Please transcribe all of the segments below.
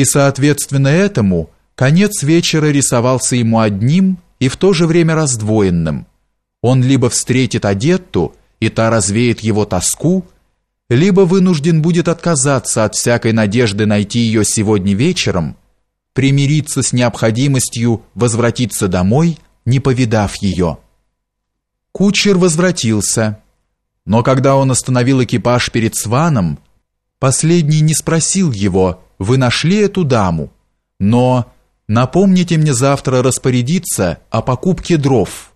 И соответственно этому конец вечера рисовался ему одним и в то же время раздвоенным. Он либо встретит Адетту, и та развеет его тоску, либо вынужден будет отказаться от всякой надежды найти ее сегодня вечером, примириться с необходимостью возвратиться домой, не повидав ее. Кучер возвратился, но когда он остановил экипаж перед Сваном, последний не спросил его, вы нашли эту даму, но напомните мне завтра распорядиться о покупке дров.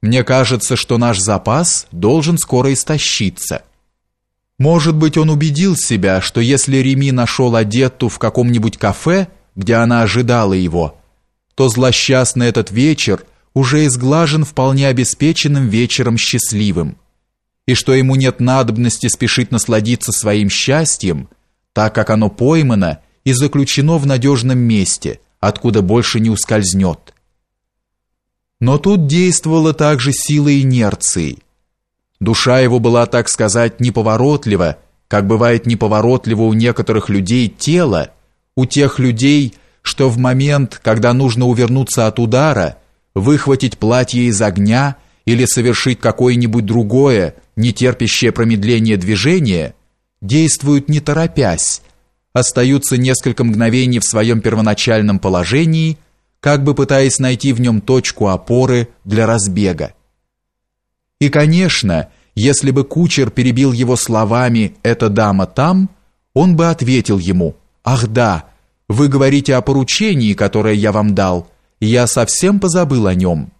Мне кажется, что наш запас должен скоро истощиться. Может быть, он убедил себя, что если Реми нашел Адетту в каком-нибудь кафе, где она ожидала его, то злосчастный этот вечер уже изглажен вполне обеспеченным вечером счастливым, и что ему нет надобности спешить насладиться своим счастьем, так как оно поймано и заключено в надежном месте, откуда больше не ускользнет. Но тут действовала также сила инерции. Душа его была, так сказать, неповоротлива, как бывает неповоротливо у некоторых людей тело, у тех людей, что в момент, когда нужно увернуться от удара, выхватить платье из огня или совершить какое-нибудь другое, не терпящее промедления движение, действуют не торопясь, остаются несколько мгновений в своем первоначальном положении, как бы пытаясь найти в нем точку опоры для разбега. И, конечно, если бы кучер перебил его словами «эта дама там», он бы ответил ему «Ах да, вы говорите о поручении, которое я вам дал, я совсем позабыл о нем»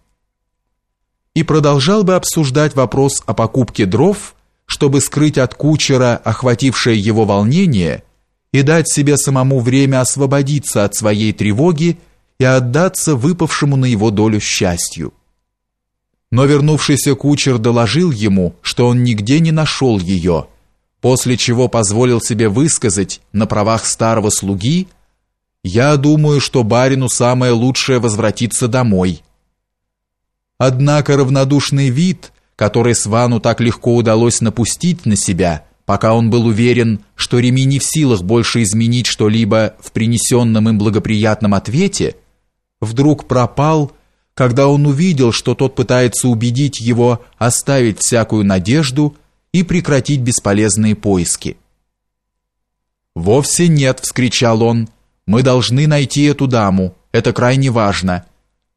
и продолжал бы обсуждать вопрос о покупке дров, чтобы скрыть от кучера охватившее его волнение и дать себе самому время освободиться от своей тревоги и отдаться выпавшему на его долю счастью. Но вернувшийся кучер доложил ему, что он нигде не нашел ее, после чего позволил себе высказать на правах старого слуги «Я думаю, что барину самое лучшее возвратиться домой». Однако равнодушный вид, который Свану так легко удалось напустить на себя, пока он был уверен, что Реми не в силах больше изменить что-либо в принесенном им благоприятном ответе, вдруг пропал, когда он увидел, что тот пытается убедить его оставить всякую надежду и прекратить бесполезные поиски. «Вовсе нет!» — вскричал он. «Мы должны найти эту даму. Это крайне важно.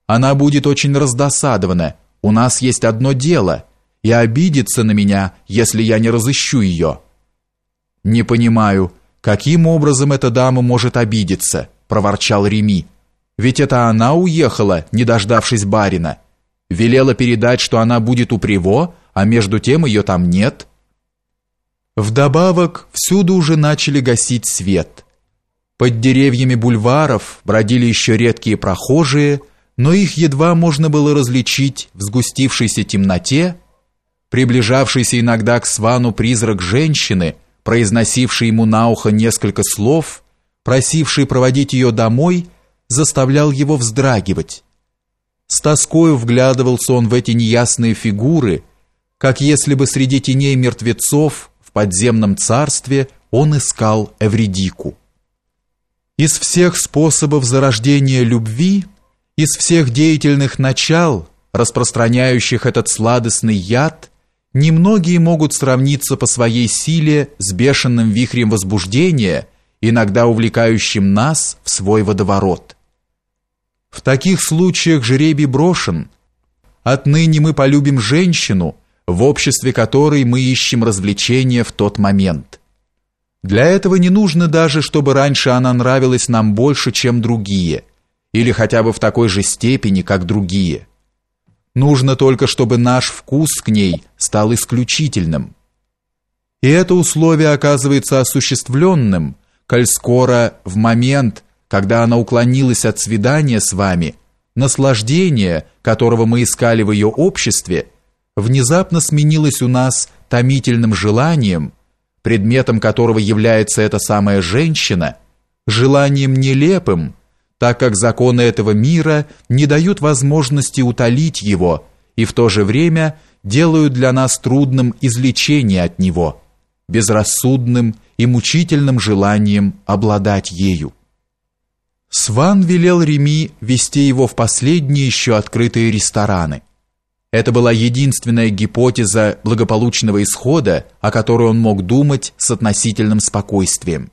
Она будет очень раздосадована. У нас есть одно дело, и обидится на меня, если я не разыщу ее». «Не понимаю, каким образом эта дама может обидеться?» – проворчал Реми. «Ведь это она уехала, не дождавшись барина. Велела передать, что она будет у Приво, а между тем ее там нет». Вдобавок, всюду уже начали гасить свет. Под деревьями бульваров бродили еще редкие прохожие – но их едва можно было различить в сгустившейся темноте, приближавшийся иногда к Свану призрак женщины, произносивший ему на ухо несколько слов, просивший проводить ее домой, заставлял его вздрагивать. С тоскою вглядывался он в эти неясные фигуры, как если бы среди теней мертвецов в подземном царстве он искал Эвредику. Из всех способов зарождения любви из всех деятельных начал, распространяющих этот сладостный яд, немногие могут сравниться по своей силе с бешеным вихрем возбуждения, иногда увлекающим нас в свой водоворот. В таких случаях жребий брошен. Отныне мы полюбим женщину, в обществе которой мы ищем развлечения в тот момент. Для этого не нужно даже, чтобы раньше она нравилась нам больше, чем другие – или хотя бы в такой же степени, как другие. Нужно только, чтобы наш вкус к ней стал исключительным. И это условие оказывается осуществленным, коль скоро в момент, когда она уклонилась от свидания с вами, наслаждение, которого мы искали в ее обществе, внезапно сменилось у нас томительным желанием, предметом которого является эта самая женщина, желанием нелепым, так как законы этого мира не дают возможности утолить его и в то же время делают для нас трудным излечение от него, безрассудным и мучительным желанием обладать ею. Сван велел Реми вести его в последние еще открытые рестораны. Это была единственная гипотеза благополучного исхода, о которой он мог думать с относительным спокойствием.